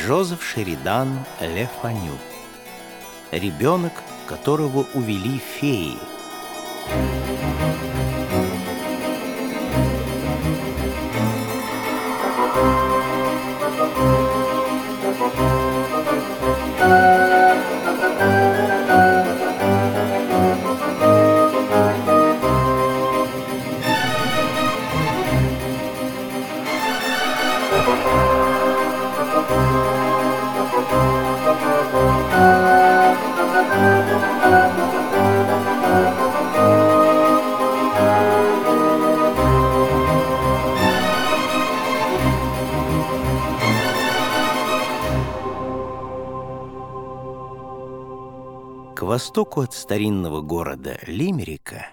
Джозеф Шеридан Ле Фаню. Ребенок, которого увели феи. Востоку от старинного города Лимерика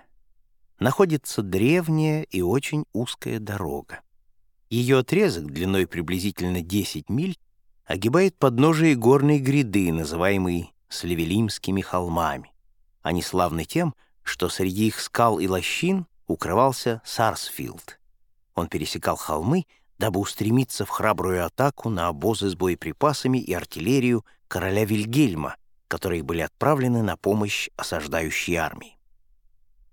находится древняя и очень узкая дорога. Ее отрезок длиной приблизительно 10 миль огибает подножие горной гряды, называемой Сливелимскими холмами. Они славны тем, что среди их скал и лощин укрывался Сарсфилд. Он пересекал холмы, дабы устремиться в храбрую атаку на обозы с боеприпасами и артиллерию короля Вильгельма, которые были отправлены на помощь осаждающей армии.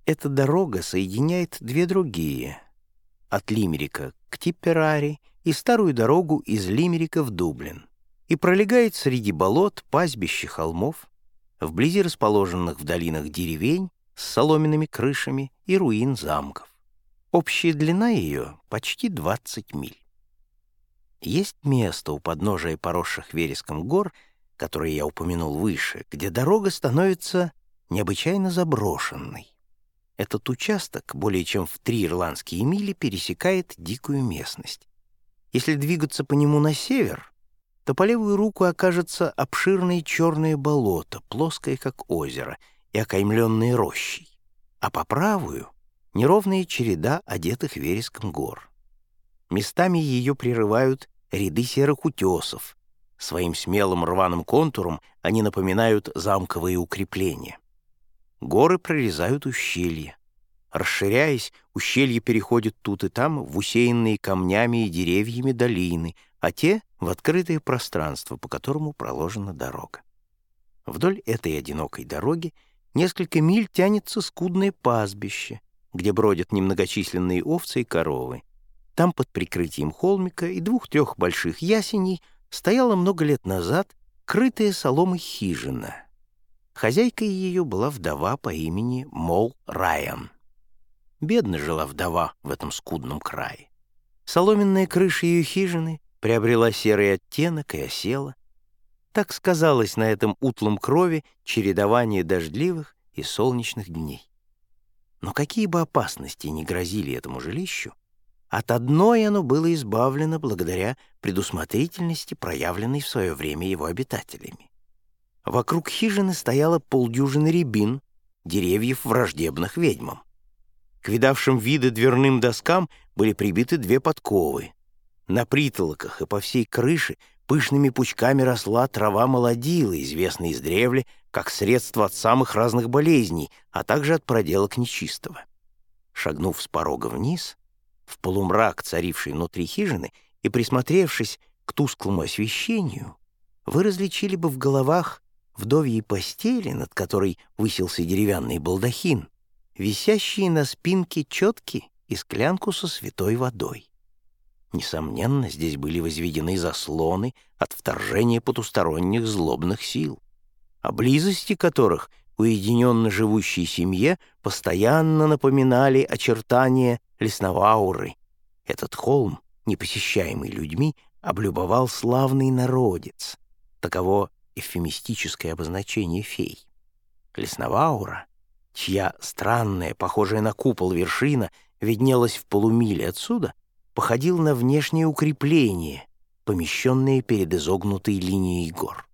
Эта дорога соединяет две другие — от Лимерика к Типперари и старую дорогу из Лимерика в Дублин и пролегает среди болот, пастбищ и холмов, вблизи расположенных в долинах деревень с соломенными крышами и руин замков. Общая длина ее — почти 20 миль. Есть место у подножия поросших вереском гор — которые я упомянул выше, где дорога становится необычайно заброшенной. Этот участок более чем в три ирландские мили пересекает дикую местность. Если двигаться по нему на север, то по левую руку окажется обширное черное болото, плоское как озеро и окаймленное рощей, а по правую — неровная череда одетых вереском гор. Местами ее прерывают ряды серых утесов, Своим смелым рваным контуром они напоминают замковые укрепления. Горы прорезают ущелья. Расширяясь, ущелья переходят тут и там в усеянные камнями и деревьями долины, а те — в открытое пространство, по которому проложена дорога. Вдоль этой одинокой дороги несколько миль тянется скудное пастбище, где бродят немногочисленные овцы и коровы. Там под прикрытием холмика и двух-трех больших ясеней — стояла много лет назад крытая соломой хижина. Хозяйкой ее была вдова по имени Мол Райан. Бедно жила вдова в этом скудном крае. Соломенная крыша ее хижины приобрела серый оттенок и осела. Так сказалось на этом утлом крови чередование дождливых и солнечных дней. Но какие бы опасности ни грозили этому жилищу, от одной оно было избавлено благодаря предусмотрительности, проявленной в свое время его обитателями. Вокруг хижины стояло полдюжины рябин, деревьев враждебных ведьмам. К видавшим виды дверным доскам были прибиты две подковы. На притолоках и по всей крыше пышными пучками росла трава молодила, известная издревле как средство от самых разных болезней, а также от проделок нечистого. Шагнув с порога вниз, в полумрак, царивший внутри хижины, и присмотревшись к тусклому освещению, вы различили бы в головах вдовьей постели, над которой высился деревянный балдахин, висящие на спинке четки и склянку со святой водой. Несомненно, здесь были возведены заслоны от вторжения потусторонних злобных сил, о близости которых уединенно живущей семье постоянно напоминали очертания Лесновауры. Этот холм, непосещаемый людьми, облюбовал славный народец. Таково эвфемистическое обозначение фей. Лесноваура, чья странная, похожая на купол вершина, виднелась в полумиле отсюда, походил на внешнее укрепление, помещенное перед изогнутой линией гор.